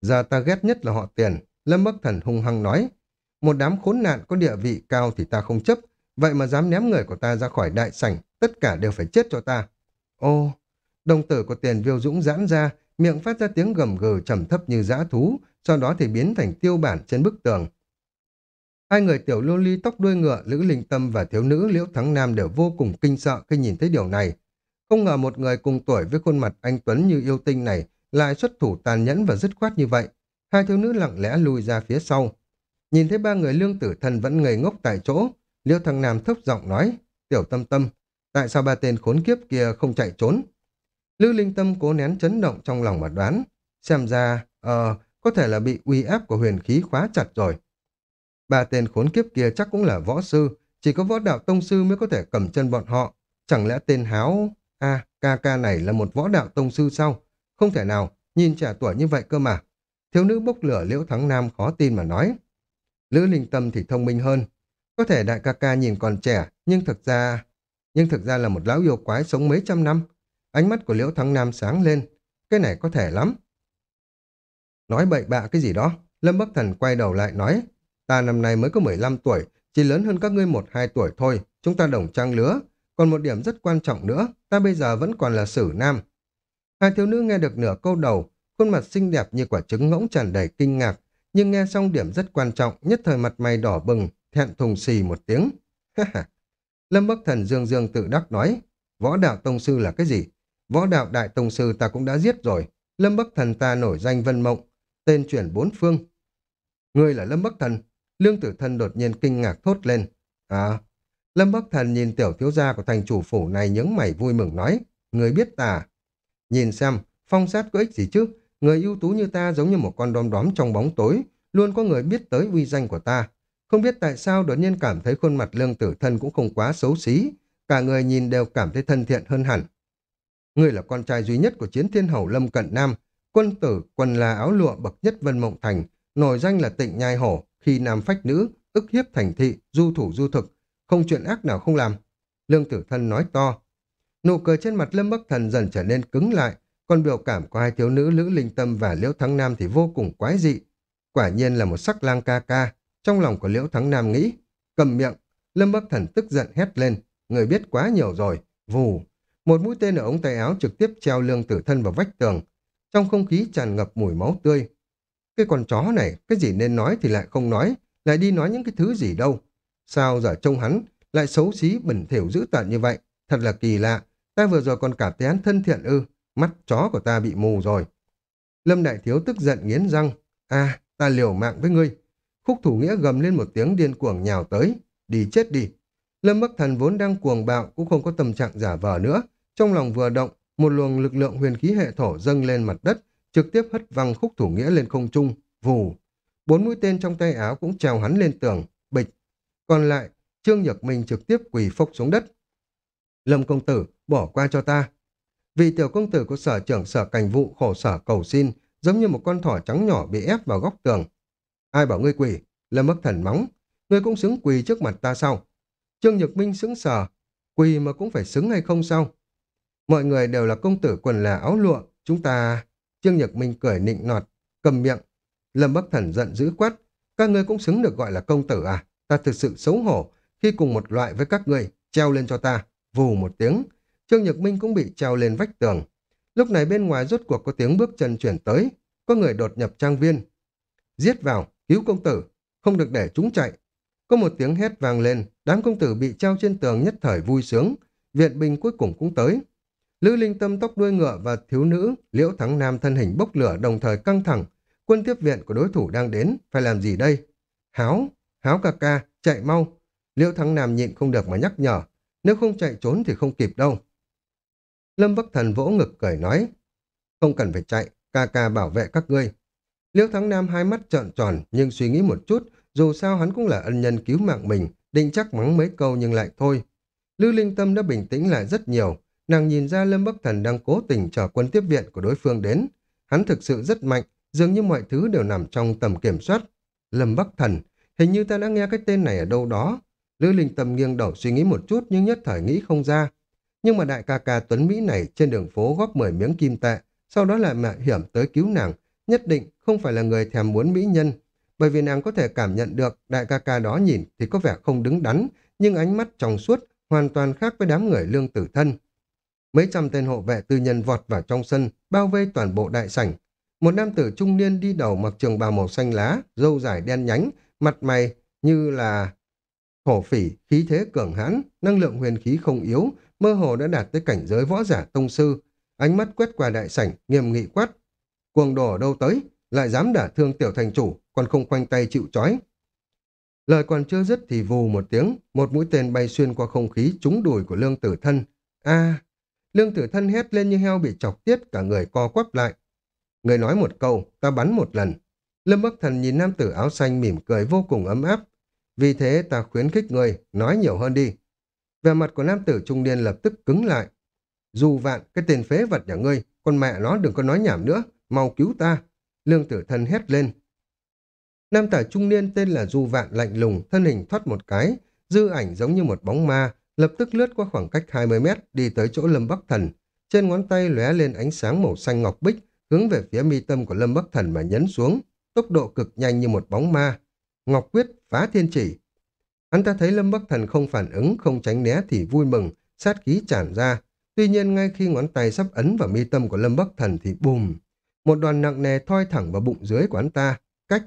Giờ ta ghét nhất là họ tiền. Lâm Bắc Thần hung hăng nói, một đám khốn nạn có địa vị cao thì ta không chấp, vậy mà dám ném người của ta ra khỏi đại sảnh, tất cả đều phải chết cho ta. Ô, đồng tử của tiền viêu dũng giãn ra, miệng phát ra tiếng gầm gừ trầm thấp như dã thú, sau đó thì biến thành tiêu bản trên bức tường. Hai người tiểu lô ly tóc đuôi ngựa, Lữ Linh Tâm và thiếu nữ Liễu Thắng Nam đều vô cùng kinh sợ khi nhìn thấy điều này. Không ngờ một người cùng tuổi với khuôn mặt anh Tuấn như yêu tinh này lại xuất thủ tàn nhẫn và dứt khoát như vậy. Hai thiếu nữ lặng lẽ lùi ra phía sau. Nhìn thấy ba người lương tử thần vẫn ngây ngốc tại chỗ, Liễu Thắng Nam thấp giọng nói, tiểu tâm tâm, tại sao ba tên khốn kiếp kia không chạy trốn? Lữ Linh Tâm cố nén chấn động trong lòng mà đoán, xem ra, ờ, có thể là bị uy áp của huyền khí khóa chặt rồi. Ba tên khốn kiếp kia chắc cũng là võ sư, chỉ có võ đạo tông sư mới có thể cầm chân bọn họ. Chẳng lẽ tên háo... À, ca ca này là một võ đạo tông sư sao? Không thể nào, nhìn trẻ tuổi như vậy cơ mà. Thiếu nữ bốc lửa Liễu Thắng Nam khó tin mà nói. Lữ Linh Tâm thì thông minh hơn. Có thể đại ca ca nhìn còn trẻ, nhưng thực ra... Nhưng thực ra là một lão yêu quái sống mấy trăm năm. Ánh mắt của Liễu Thắng Nam sáng lên. Cái này có thể lắm. Nói bậy bạ cái gì đó. Lâm Bắc Thần quay đầu lại nói. Ta năm nay mới có 15 tuổi, chỉ lớn hơn các ngươi một hai tuổi thôi. Chúng ta đồng trang lứa. Còn một điểm rất quan trọng nữa, ta bây giờ vẫn còn là sử nam. Hai thiếu nữ nghe được nửa câu đầu, khuôn mặt xinh đẹp như quả trứng ngỗng tràn đầy kinh ngạc, nhưng nghe xong điểm rất quan trọng, nhất thời mặt mày đỏ bừng, thẹn thùng xì một tiếng. Lâm Bắc Thần dương dương tự đắc nói, võ đạo tông sư là cái gì? Võ đạo đại tông sư ta cũng đã giết rồi. Lâm Bắc Thần ta nổi danh vân mộng, tên chuyển bốn phương. Ngươi là Lâm Bắc Thần. Lương tử thân đột nhiên kinh ngạc thốt lên. À, Lâm Bắc Thần nhìn tiểu thiếu gia của thành chủ phủ này nhướng mày vui mừng nói, người biết ta. À? Nhìn xem, phong sát có ích gì chứ? Người ưu tú như ta giống như một con đom đóm trong bóng tối, luôn có người biết tới uy danh của ta. Không biết tại sao đột nhiên cảm thấy khuôn mặt lương tử thân cũng không quá xấu xí, cả người nhìn đều cảm thấy thân thiện hơn hẳn. Người là con trai duy nhất của chiến thiên hầu Lâm Cận Nam, quân tử, quần là áo lụa bậc nhất Vân Mộng Thành, nổi danh là tịnh nhai hổ, khi nam phách nữ, ức hiếp thành thị, du thủ du thực, không chuyện ác nào không làm. Lương tử thân nói to. Nụ cười trên mặt Lâm Bắc Thần dần trở nên cứng lại, còn biểu cảm của hai thiếu nữ Lữ Linh Tâm và Liễu Thắng Nam thì vô cùng quái dị. Quả nhiên là một sắc lang ca ca. Trong lòng của Liễu Thắng Nam nghĩ, cầm miệng, Lâm Bắc Thần tức giận hét lên, người biết quá nhiều rồi, vù. Một mũi tên ở ống tay áo trực tiếp treo lương tử thân vào vách tường. Trong không khí tràn ngập mùi máu tươi. Cái con chó này, cái gì nên nói thì lại không nói, lại đi nói những cái thứ gì đâu. Sao giờ trông hắn lại xấu xí bẩn thỉu dữ tợn như vậy? Thật là kỳ lạ. Ta vừa rồi còn cảm thấy hắn thân thiện ư. Mắt chó của ta bị mù rồi. Lâm Đại Thiếu tức giận nghiến răng. À, ta liều mạng với ngươi. Khúc thủ nghĩa gầm lên một tiếng điên cuồng nhào tới. Đi chết đi. Lâm Bắc Thần vốn đang cuồng bạo cũng không có tâm trạng giả vờ nữa. Trong lòng vừa động, một luồng lực lượng huyền khí hệ thổ dâng lên mặt đất, trực tiếp hất văng khúc thủ nghĩa lên không trung, vù. Bốn mũi tên trong tay áo cũng trèo hắn lên tường, bịch. Còn lại, Trương Nhật Minh trực tiếp quỳ phốc xuống đất. Lâm công tử, bỏ qua cho ta. Vì tiểu công tử của sở trưởng sở cảnh vụ khổ sở cầu xin, giống như một con thỏ trắng nhỏ bị ép vào góc tường. Ai bảo ngươi quỳ? Lâm mất Thần móng. Ngươi cũng xứng quỳ trước mặt ta sao? Trương Nhật Minh xứng sở. Quỳ mà cũng phải xứng hay không sao? Mọi người đều là công tử quần là áo lụa. Chúng ta... Trương Nhật Minh cười nịnh nọt, cầm miệng. Lâm Bắc Thần giận dữ quát. Các ngươi cũng xứng được gọi là công tử à? Ta thực sự xấu hổ khi cùng một loại với các ngươi, treo lên cho ta. Vù một tiếng, Trương Nhật Minh cũng bị treo lên vách tường. Lúc này bên ngoài rốt cuộc có tiếng bước chân chuyển tới, có người đột nhập trang viên. Giết vào, cứu công tử, không được để chúng chạy. Có một tiếng hét vang lên, đám công tử bị treo trên tường nhất thời vui sướng, viện binh cuối cùng cũng tới. Lữ Linh Tâm tóc đuôi ngựa và thiếu nữ, Liễu Thắng Nam thân hình bốc lửa đồng thời căng thẳng. Quân tiếp viện của đối thủ đang đến, phải làm gì đây? Háo, háo ca ca, chạy mau. Liễu Thắng Nam nhịn không được mà nhắc nhở, nếu không chạy trốn thì không kịp đâu. Lâm Bắc Thần vỗ ngực cười nói, không cần phải chạy, ca ca bảo vệ các ngươi. Liễu Thắng Nam hai mắt trợn tròn nhưng suy nghĩ một chút, dù sao hắn cũng là ân nhân cứu mạng mình, định chắc mắng mấy câu nhưng lại thôi. Lưu Linh Tâm đã bình tĩnh lại rất nhiều, nàng nhìn ra Lâm Bắc Thần đang cố tình chờ quân tiếp viện của đối phương đến. Hắn thực sự rất mạnh, dường như mọi thứ đều nằm trong tầm kiểm soát. Lâm Bắc Thần, hình như ta đã nghe cái tên này ở đâu đó. Lữ Linh Tâm nghiêng đầu suy nghĩ một chút nhưng nhất thời nghĩ không ra. Nhưng mà đại ca ca Tuấn Mỹ này trên đường phố góp 10 miếng kim tệ, sau đó lại mạo hiểm tới cứu nàng, nhất định không phải là người thèm muốn mỹ nhân. Bởi vì nàng có thể cảm nhận được đại ca ca đó nhìn thì có vẻ không đứng đắn, nhưng ánh mắt trong suốt hoàn toàn khác với đám người lương tử thân. Mấy trăm tên hộ vệ tư nhân vọt vào trong sân, bao vây toàn bộ đại sảnh. Một nam tử trung niên đi đầu mặc trường bào màu xanh lá, râu dài đen nhánh, mặt mày như là hổ phỉ, khí thế cường hãn, năng lượng huyền khí không yếu, mơ hồ đã đạt tới cảnh giới võ giả tông sư. Ánh mắt quét qua đại sảnh, nghiêm nghị quát. Cuồng đồ đâu tới, lại dám đả thương tiểu thành chủ, còn không khoanh tay chịu chói. Lời còn chưa dứt thì vù một tiếng, một mũi tên bay xuyên qua không khí trúng đùi của lương tử thân. a lương tử thân hét lên như heo bị chọc tiết, cả người co quắp lại. Người nói một câu, ta bắn một lần. Lâm Bắc Thần nhìn nam tử áo xanh mỉm cười vô cùng ấm áp. Vì thế ta khuyến khích người, nói nhiều hơn đi. Về mặt của nam tử trung niên lập tức cứng lại. Dù vạn, cái tên phế vật nhà ngươi, con mẹ nó đừng có nói nhảm nữa, mau cứu ta. Lương Tử Thân hét lên. Nam tử trung niên tên là Du Vạn lạnh lùng, thân hình thoát một cái, dư ảnh giống như một bóng ma, lập tức lướt qua khoảng cách 20 mét đi tới chỗ Lâm Bắc Thần. Trên ngón tay lóe lên ánh sáng màu xanh ngọc bích, hướng về phía mi tâm của Lâm Bắc Thần mà nhấn xuống, tốc độ cực nhanh như một bóng ma. Ngọc quyết phá thiên chỉ. Hắn ta thấy Lâm Bắc Thần không phản ứng, không tránh né thì vui mừng, sát khí tràn ra. Tuy nhiên ngay khi ngón tay sắp ấn vào mi tâm của Lâm Bắc Thần thì bùm, một đoàn nặng nề thoi thẳng vào bụng dưới của hắn ta, cách.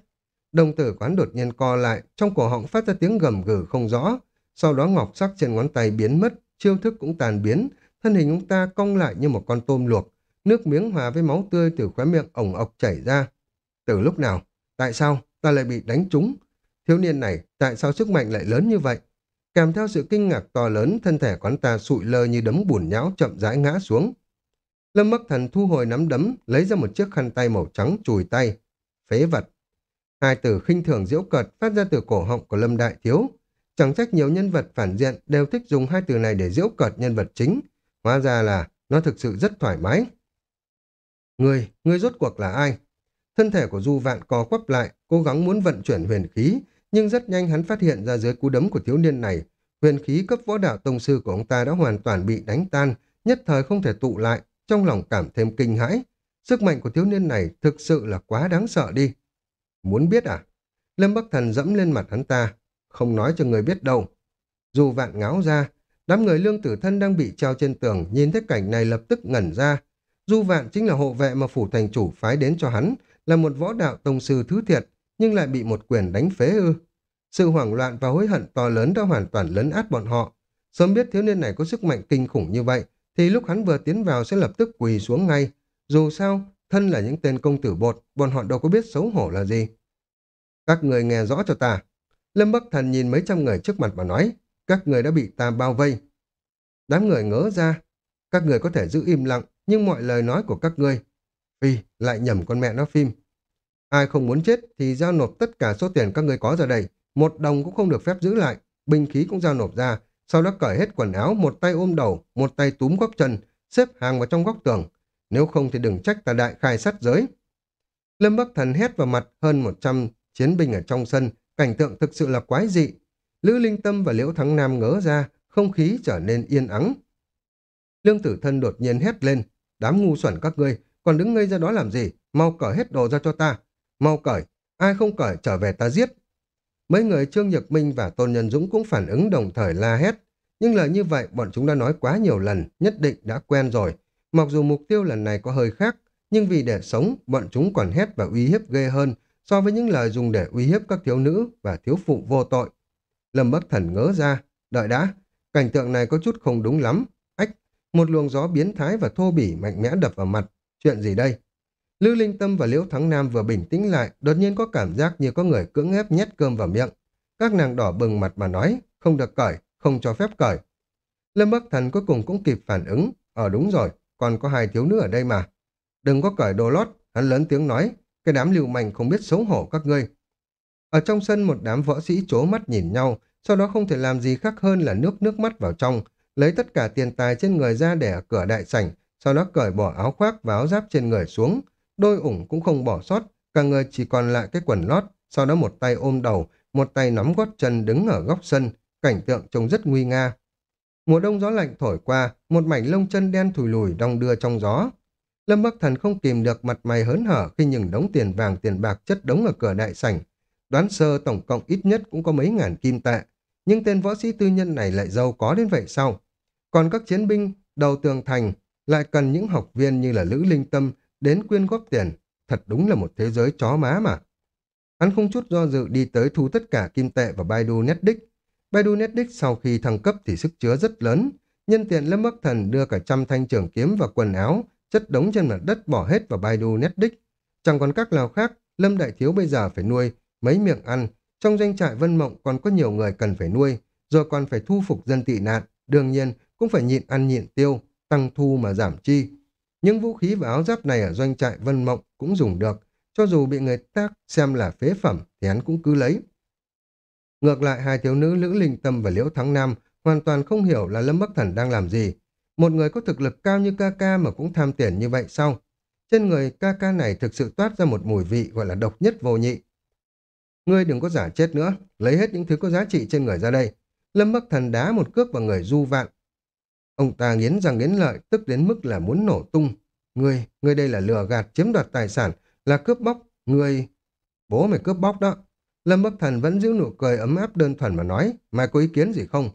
Đồng tử quán đột nhiên co lại, trong cổ họng phát ra tiếng gầm gừ không rõ. Sau đó ngọc sắc trên ngón tay biến mất, chiêu thức cũng tàn biến, thân hình ông ta cong lại như một con tôm luộc, nước miếng hòa với máu tươi từ khóe miệng ổng ọc chảy ra. Từ lúc nào? Tại sao? Ta lại bị đánh trúng. Thiếu niên này, tại sao sức mạnh lại lớn như vậy? Kèm theo sự kinh ngạc to lớn, thân thể quán ta sụi lơ như đấm bùn nhão chậm rãi ngã xuống. Lâm Bắc Thần thu hồi nắm đấm, lấy ra một chiếc khăn tay màu trắng chùi tay. Phế vật. Hai từ khinh thường diễu cợt phát ra từ cổ họng của Lâm Đại Thiếu. Chẳng trách nhiều nhân vật phản diện đều thích dùng hai từ này để diễu cợt nhân vật chính. Hóa ra là nó thực sự rất thoải mái. Người, người rốt cuộc là ai? Thân thể của Du Vạn co quắp lại, cố gắng muốn vận chuyển huyền khí, nhưng rất nhanh hắn phát hiện ra dưới cú đấm của thiếu niên này, huyền khí cấp võ đạo tông sư của ông ta đã hoàn toàn bị đánh tan, nhất thời không thể tụ lại, trong lòng cảm thêm kinh hãi. Sức mạnh của thiếu niên này thực sự là quá đáng sợ đi. Muốn biết à? Lâm Bắc Thần dẫm lên mặt hắn ta, không nói cho người biết đâu. Dù vạn ngáo ra, đám người lương tử thân đang bị treo trên tường, nhìn thấy cảnh này lập tức ngẩn ra. Du vạn chính là hộ vệ mà phủ thành chủ phái đến cho hắn, là một võ đạo tông sư thứ thiệt, nhưng lại bị một quyền đánh phế ư. Sự hoảng loạn và hối hận to lớn đã hoàn toàn lấn át bọn họ. Sớm biết thiếu niên này có sức mạnh kinh khủng như vậy, thì lúc hắn vừa tiến vào sẽ lập tức quỳ xuống ngay. Dù sao, thân là những tên công tử bột, bọn họ đâu có biết xấu hổ là gì. Các người nghe rõ cho ta. Lâm Bắc Thần nhìn mấy trăm người trước mặt mà nói, các người đã bị ta bao vây. Đám người ngỡ ra, các người có thể giữ im lặng, nhưng mọi lời nói của các ngươi, Phi, lại nhầm con mẹ nó phim. Ai không muốn chết thì giao nộp tất cả số tiền các người có ra đây, một đồng cũng không được phép giữ lại, binh khí cũng giao nộp ra, sau đó cởi hết quần áo, một tay ôm đầu, một tay túm góc chân, xếp hàng vào trong góc tường. Nếu không thì đừng trách ta đại khai sát giới. Lâm Bắc Thần hét vào mặt hơn 100 chiến binh ở trong sân, cảnh tượng thực sự là quái dị. Lữ Linh Tâm và Liễu Thắng Nam ngỡ ra, không khí trở nên yên ắng. Lương Tử Thân đột nhiên hét lên, đám ngu xuẩn các ngươi, còn đứng ngây ra đó làm gì, mau cởi hết đồ ra cho ta. Mau cởi, ai không cởi trở về ta giết. Mấy người Trương Nhật Minh và Tôn Nhân Dũng cũng phản ứng đồng thời la hét. Nhưng lời như vậy bọn chúng đã nói quá nhiều lần, nhất định đã quen rồi. Mặc dù mục tiêu lần này có hơi khác, nhưng vì để sống, bọn chúng còn hét và uy hiếp ghê hơn so với những lời dùng để uy hiếp các thiếu nữ và thiếu phụ vô tội. Lâm Bắc Thần ngớ ra, đợi đã, cảnh tượng này có chút không đúng lắm. Ách, một luồng gió biến thái và thô bỉ mạnh mẽ đập vào mặt. Chuyện gì đây? Lưu Linh Tâm và Liễu Thắng Nam vừa bình tĩnh lại, đột nhiên có cảm giác như có người cưỡng ép nhét cơm vào miệng. Các nàng đỏ bừng mặt mà nói, không được cởi, không cho phép cởi. Lâm Bắc Thần cuối cùng cũng kịp phản ứng, ở ờ, đúng rồi, còn có hai thiếu nữ ở đây mà. Đừng có cởi đồ lót, hắn lớn tiếng nói, cái đám lưu manh không biết xấu hổ các ngươi. Ở trong sân một đám võ sĩ chố mắt nhìn nhau, sau đó không thể làm gì khác hơn là nước nước mắt vào trong, lấy tất cả tiền tài trên người ra để ở cửa đại sảnh, sau đó cởi bỏ áo khoác và áo giáp trên người xuống, đôi ủng cũng không bỏ sót, cả người chỉ còn lại cái quần lót, sau đó một tay ôm đầu, một tay nắm gót chân đứng ở góc sân, cảnh tượng trông rất nguy nga. Mùa đông gió lạnh thổi qua, một mảnh lông chân đen thùi lùi đong đưa trong gió. Lâm Bắc Thần không kìm được mặt mày hớn hở khi nhìn đống tiền vàng tiền bạc chất đống ở cửa đại sảnh. Đoán sơ tổng cộng ít nhất cũng có mấy ngàn kim tệ, nhưng tên võ sĩ tư nhân này lại giàu có đến vậy sao? Còn các chiến binh đầu tường thành lại cần những học viên như là Lữ Linh Tâm đến quyên góp tiền. Thật đúng là một thế giới chó má mà. Hắn không chút do dự đi tới thu tất cả kim tệ và Baidu Netdick. Baidu Netdick sau khi thăng cấp thì sức chứa rất lớn. Nhân tiện Lâm Bắc Thần đưa cả trăm thanh trường kiếm và quần áo, chất đống trên mặt đất bỏ hết vào Baidu Netdick. Chẳng còn các nào khác, Lâm Đại Thiếu bây giờ phải nuôi mấy miệng ăn. Trong doanh trại Vân Mộng còn có nhiều người cần phải nuôi, rồi còn phải thu phục dân tị nạn. Đương nhiên, cũng phải nhịn ăn nhịn tiêu, tăng thu mà giảm chi. Những vũ khí và áo giáp này ở doanh trại Vân Mộng cũng dùng được, cho dù bị người ta xem là phế phẩm thì hắn cũng cứ lấy. Ngược lại hai thiếu nữ Lữ Linh Tâm và Liễu Thắng Nam hoàn toàn không hiểu là Lâm Bắc Thần đang làm gì. Một người có thực lực cao như ca ca mà cũng tham tiền như vậy sao? trên người ca ca này thực sự toát ra một mùi vị gọi là độc nhất vô nhị. Ngươi đừng có giả chết nữa, lấy hết những thứ có giá trị trên người ra đây. Lâm Bắc Thần đá một cước vào người Du Vạn. Ông ta nghiến răng nghiến lợi, tức đến mức là muốn nổ tung. Ngươi, ngươi đây là lừa gạt, chiếm đoạt tài sản, là cướp bóc, ngươi... Bố mày cướp bóc đó. Lâm Bắc Thần vẫn giữ nụ cười ấm áp đơn thuần mà nói, mày có ý kiến gì không?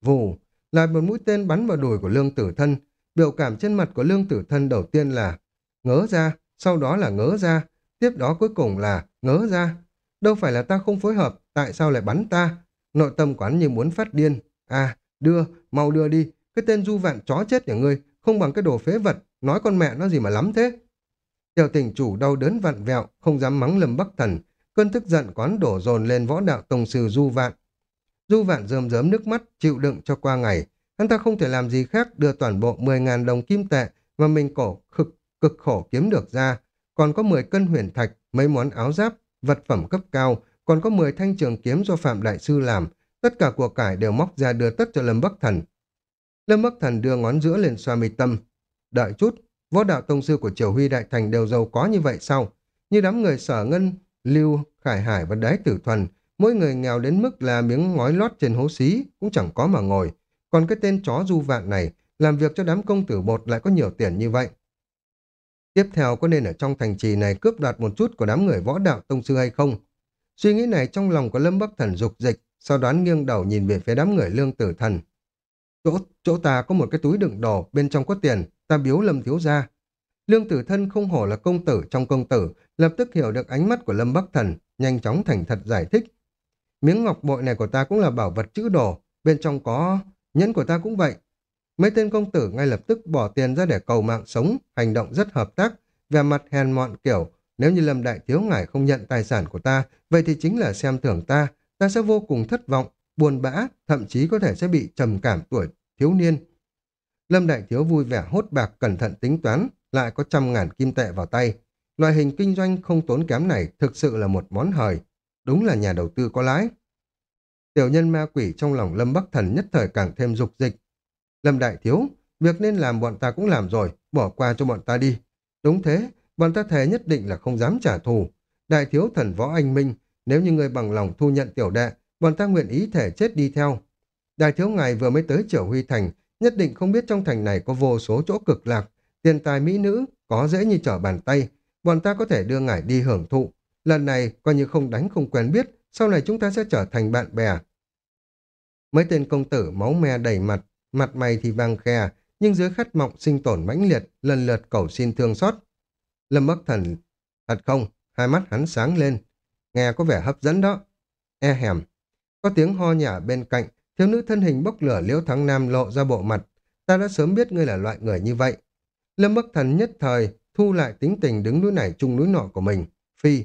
Vù, lại một mũi tên bắn vào đùi của Lương Tử Thân. Biểu cảm trên mặt của Lương Tử Thân đầu tiên là ngớ ra, sau đó là ngớ ra, tiếp đó cuối cùng là ngớ ra. Đâu phải là ta không phối hợp, tại sao lại bắn ta? Nội tâm quán như muốn phát điên. À, đưa, mau đưa đi, cái tên du vạn chó chết nhà ngươi, không bằng cái đồ phế vật, nói con mẹ nó gì mà lắm thế. Tiểu tình chủ đau đớn vặn vẹo, không dám mắng Lâm Bắc Thần, cơn tức giận quán đổ dồn lên võ đạo tông sư Du Vạn. Du Vạn rơm rớm nước mắt, chịu đựng cho qua ngày. Hắn ta không thể làm gì khác đưa toàn bộ 10.000 đồng kim tệ mà mình cổ cực, cực khổ kiếm được ra. Còn có 10 cân huyền thạch, mấy món áo giáp, vật phẩm cấp cao, còn có 10 thanh trường kiếm do Phạm Đại Sư làm. Tất cả của cải đều móc ra đưa tất cho Lâm Bắc Thần. Lâm Bắc Thần đưa ngón giữa lên xoa mi tâm. Đợi chút, võ đạo tông sư của Triều Huy Đại Thành đều giàu có như vậy sao? Như đám người sở ngân, lưu, khải hải và đái tử thuần, mỗi người nghèo đến mức là miếng ngói lót trên hố xí, cũng chẳng có mà ngồi. Còn cái tên chó du vạn này, làm việc cho đám công tử bột lại có nhiều tiền như vậy. Tiếp theo có nên ở trong thành trì này cướp đoạt một chút của đám người võ đạo tông sư hay không? Suy nghĩ này trong lòng của Lâm Bắc Thần dục dịch, sau đoán nghiêng đầu nhìn về phía đám người lương tử thần. Chỗ, chỗ ta có một cái túi đựng đồ, bên trong có tiền, ta biếu Lâm thiếu gia. Lương tử thân không hổ là công tử trong công tử, lập tức hiểu được ánh mắt của Lâm Bắc Thần, nhanh chóng thành thật giải thích. Miếng ngọc bội này của ta cũng là bảo vật chữ đồ, bên trong có... Nhẫn của ta cũng vậy. Mấy tên công tử ngay lập tức bỏ tiền ra để cầu mạng sống, hành động rất hợp tác, về mặt hèn mọn kiểu, nếu như Lâm Đại Thiếu Ngài không nhận tài sản của ta, vậy thì chính là xem thưởng ta, ta sẽ vô cùng thất vọng, buồn bã, thậm chí có thể sẽ bị trầm cảm tuổi thiếu niên. Lâm Đại Thiếu vui vẻ hốt bạc cẩn thận tính toán, lại có trăm ngàn kim tệ vào tay. Loại hình kinh doanh không tốn kém này thực sự là một món hời. Đúng là nhà đầu tư có lãi. Tiểu nhân ma quỷ trong lòng Lâm Bắc Thần nhất thời càng thêm dục dịch. Lâm Đại Thiếu, việc nên làm bọn ta cũng làm rồi, bỏ qua cho bọn ta đi. Đúng thế, bọn ta thề nhất định là không dám trả thù. Đại Thiếu thần võ anh minh, nếu như người bằng lòng thu nhận tiểu đệ, bọn ta nguyện ý thể chết đi theo. Đại Thiếu ngài vừa mới tới Triều Huy Thành, nhất định không biết trong thành này có vô số chỗ cực lạc, tiền tài mỹ nữ, có dễ như trở bàn tay, bọn ta có thể đưa ngài đi hưởng thụ. Lần này, coi như không đánh không quen biết, sau này chúng ta sẽ trở thành bạn bè. Mấy tên công tử máu me đầy mặt, mặt mày thì vàng khe, nhưng dưới khát mọng sinh tổn mãnh liệt, lần lượt cầu xin thương xót. Lâm Bắc Thần, thật không, hai mắt hắn sáng lên, nghe có vẻ hấp dẫn đó. E hèm, có tiếng ho nhả bên cạnh, thiếu nữ thân hình bốc lửa liễu thắng nam lộ ra bộ mặt, ta đã sớm biết ngươi là loại người như vậy. Lâm Bắc Thần nhất thời thu lại tính tình đứng núi này chung núi nọ của mình. Phi,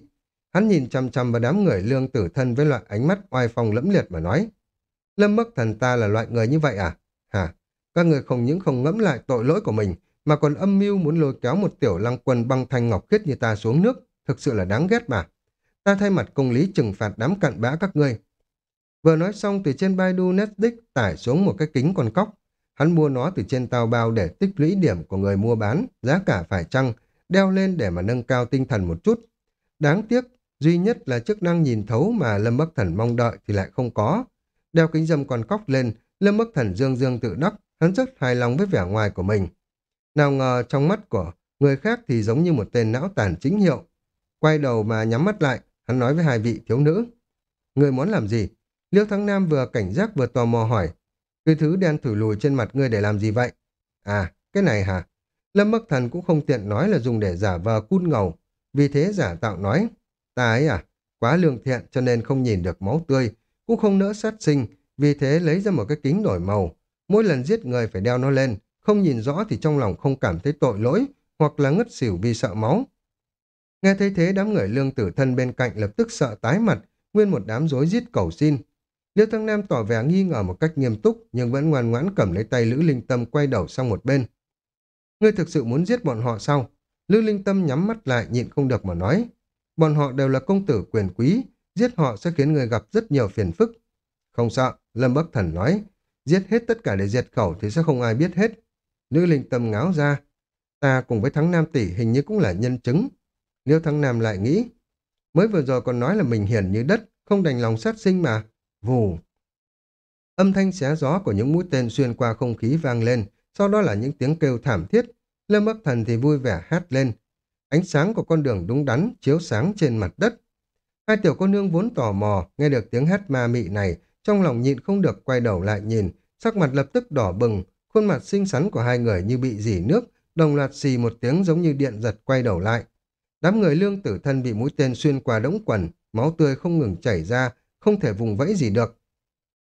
hắn nhìn chăm chăm vào đám người lương tử thân với loại ánh mắt oai phong lẫm liệt mà nói. Lâm Bắc Thần ta là loại người như vậy à? Hả? Các người không những không ngẫm lại tội lỗi của mình, mà còn âm mưu muốn lôi kéo một tiểu lăng quân băng thanh ngọc khiết như ta xuống nước, thực sự là đáng ghét mà. Ta thay mặt công lý trừng phạt đám cặn bã các ngươi. Vừa nói xong từ trên Baidu Netflix tải xuống một cái kính con cóc, Hắn mua nó từ trên tàu bao để tích lũy điểm của người mua bán, giá cả phải chăng, đeo lên để mà nâng cao tinh thần một chút. Đáng tiếc, duy nhất là chức năng nhìn thấu mà Lâm Bắc Thần mong đợi thì lại không có. Đeo kính dâm còn cóc lên, Lâm Bắc Thần dương dương tự đắc, hắn rất hài lòng với vẻ ngoài của mình. Nào ngờ trong mắt của người khác thì giống như một tên não tàn chính hiệu. Quay đầu mà nhắm mắt lại, hắn nói với hai vị thiếu nữ. Người muốn làm gì? Liêu Thắng Nam vừa cảnh giác vừa tò mò hỏi, cái thứ đen thử lùi trên mặt ngươi để làm gì vậy? À, cái này hả? Lâm Bắc Thần cũng không tiện nói là dùng để giả vờ cun ngầu. Vì thế giả tạo nói, ta ấy à, quá lương thiện cho nên không nhìn được máu tươi, cũng không nỡ sát sinh, vì thế lấy ra một cái kính đổi màu. Mỗi lần giết người phải đeo nó lên, không nhìn rõ thì trong lòng không cảm thấy tội lỗi, hoặc là ngất xỉu vì sợ máu. Nghe thấy thế đám người lương tử thân bên cạnh lập tức sợ tái mặt, nguyên một đám rối giết cầu xin, Liêu Thăng Nam tỏ vẻ nghi ngờ một cách nghiêm túc nhưng vẫn ngoan ngoãn cầm lấy tay Lữ Linh Tâm quay đầu sang một bên. Ngươi thực sự muốn giết bọn họ sao? Lữ Linh Tâm nhắm mắt lại nhịn không được mà nói. Bọn họ đều là công tử quyền quý, giết họ sẽ khiến người gặp rất nhiều phiền phức. Không sợ, Lâm Bắc Thần nói. Giết hết tất cả để diệt khẩu thì sẽ không ai biết hết. nữ Linh Tâm ngáo ra. Ta cùng với Thắng Nam tỷ hình như cũng là nhân chứng. Liêu Thắng Nam lại nghĩ, mới vừa rồi còn nói là mình hiền như đất, không đành lòng sát sinh mà. Vù. Âm thanh xé gió của những mũi tên xuyên qua không khí vang lên, sau đó là những tiếng kêu thảm thiết. Lâm Bắc Thần thì vui vẻ hát lên. Ánh sáng của con đường đúng đắn chiếu sáng trên mặt đất. Hai tiểu cô nương vốn tò mò, nghe được tiếng hát ma mị này, trong lòng nhịn không được quay đầu lại nhìn, sắc mặt lập tức đỏ bừng, khuôn mặt xinh xắn của hai người như bị dỉ nước, đồng loạt xì một tiếng giống như điện giật quay đầu lại. Đám người lương tử thân bị mũi tên xuyên qua đống quần, máu tươi không ngừng chảy ra, không thể vùng vẫy gì được.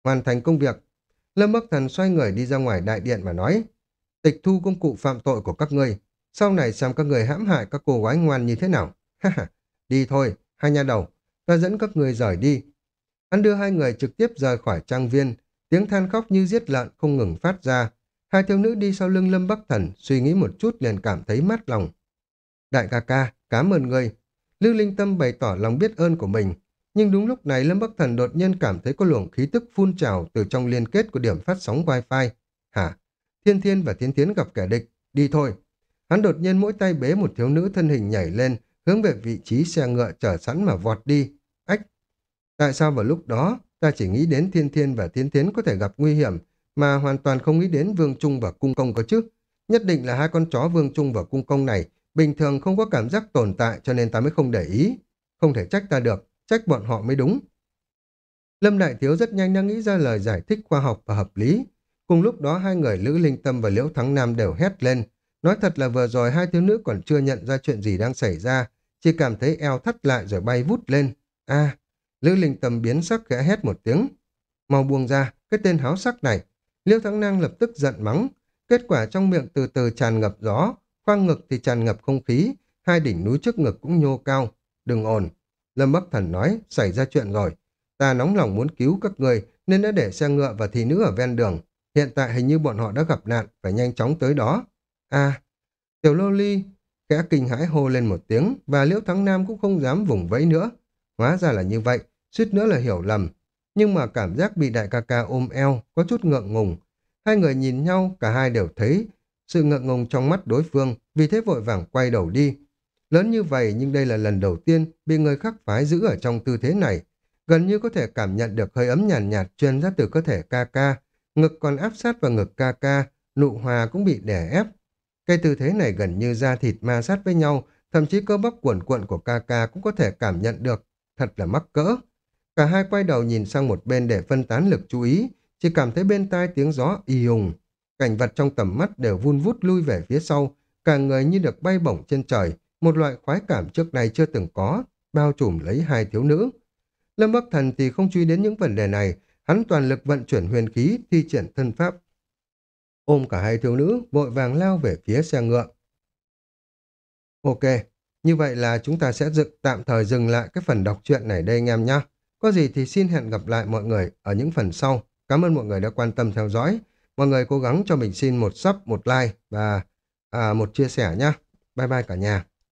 Hoàn thành công việc, Lâm Bắc Thần xoay người đi ra ngoài đại điện mà nói, tịch thu công cụ phạm tội của các ngươi, sau này xem các người hãm hại các cô gái ngoan như thế nào. Ha ha, đi thôi, hai nha đầu, ta dẫn các người rời đi. Hắn đưa hai người trực tiếp rời khỏi trang viên, tiếng than khóc như giết lợn không ngừng phát ra. Hai thiếu nữ đi sau lưng Lâm Bắc Thần, suy nghĩ một chút liền cảm thấy mát lòng. Đại ca ca, cảm ơn người. Lưu Linh Tâm bày tỏ lòng biết ơn của mình, nhưng đúng lúc này Lâm Bắc Thần đột nhiên cảm thấy có luồng khí tức phun trào từ trong liên kết của điểm phát sóng wifi. Hả? Thiên Thiên và Thiên Thiến gặp kẻ địch. Đi thôi. Hắn đột nhiên mỗi tay bế một thiếu nữ thân hình nhảy lên, hướng về vị trí xe ngựa chở sẵn mà vọt đi. Ách! Tại sao vào lúc đó ta chỉ nghĩ đến Thiên Thiên và Thiên Thiến có thể gặp nguy hiểm, mà hoàn toàn không nghĩ đến Vương Trung và Cung Công có chứ? Nhất định là hai con chó Vương Trung và Cung Công này bình thường không có cảm giác tồn tại cho nên ta mới không để ý. Không thể trách ta được, trách bọn họ mới đúng. Lâm Đại Thiếu rất nhanh đã nghĩ ra lời giải thích khoa học và hợp lý. Cùng lúc đó hai người Lữ Linh Tâm và Liễu Thắng Nam đều hét lên. Nói thật là vừa rồi hai thiếu nữ còn chưa nhận ra chuyện gì đang xảy ra, chỉ cảm thấy eo thắt lại rồi bay vút lên. a Lữ Linh Tâm biến sắc khẽ hét một tiếng. Mau buông ra, cái tên háo sắc này. liêu Thắng năng lập tức giận mắng. Kết quả trong miệng từ từ tràn ngập gió, khoang ngực thì tràn ngập không khí, hai đỉnh núi trước ngực cũng nhô cao. Đừng ồn. Lâm Bắc Thần nói, xảy ra chuyện rồi. Ta nóng lòng muốn cứu các người nên đã để xe ngựa và thị nữ ở ven đường. Hiện tại hình như bọn họ đã gặp nạn, phải nhanh chóng tới đó. À, tiểu lô ly khẽ kinh hãi hô lên một tiếng và liễu thắng nam cũng không dám vùng vẫy nữa. Hóa ra là như vậy, suýt nữa là hiểu lầm. Nhưng mà cảm giác bị đại ca ca ôm eo, có chút ngượng ngùng. Hai người nhìn nhau, cả hai đều thấy sự ngượng ngùng trong mắt đối phương, vì thế vội vàng quay đầu đi. Lớn như vậy nhưng đây là lần đầu tiên bị người khác phái giữ ở trong tư thế này. Gần như có thể cảm nhận được hơi ấm nhàn nhạt, nhạt truyền ra từ cơ thể ca ca. Ngực còn áp sát vào ngực ca ca, nụ hòa cũng bị đè ép. Cái tư thế này gần như da thịt ma sát với nhau, thậm chí cơ bắp cuộn cuộn của ca ca cũng có thể cảm nhận được. Thật là mắc cỡ. Cả hai quay đầu nhìn sang một bên để phân tán lực chú ý, chỉ cảm thấy bên tai tiếng gió y hùng. Cảnh vật trong tầm mắt đều vun vút lui về phía sau, cả người như được bay bổng trên trời, một loại khoái cảm trước nay chưa từng có, bao trùm lấy hai thiếu nữ. Lâm Bắc Thần thì không truy đến những vấn đề này, hắn toàn lực vận chuyển huyền khí, thi triển thân pháp. Ôm cả hai thiếu nữ, vội vàng lao về phía xe ngựa. Ok, như vậy là chúng ta sẽ dựng tạm thời dừng lại cái phần đọc truyện này đây anh em nhé. Có gì thì xin hẹn gặp lại mọi người ở những phần sau. Cảm ơn mọi người đã quan tâm theo dõi. Mọi người cố gắng cho mình xin một sub, một like và à, một chia sẻ nhé. Bye bye cả nhà.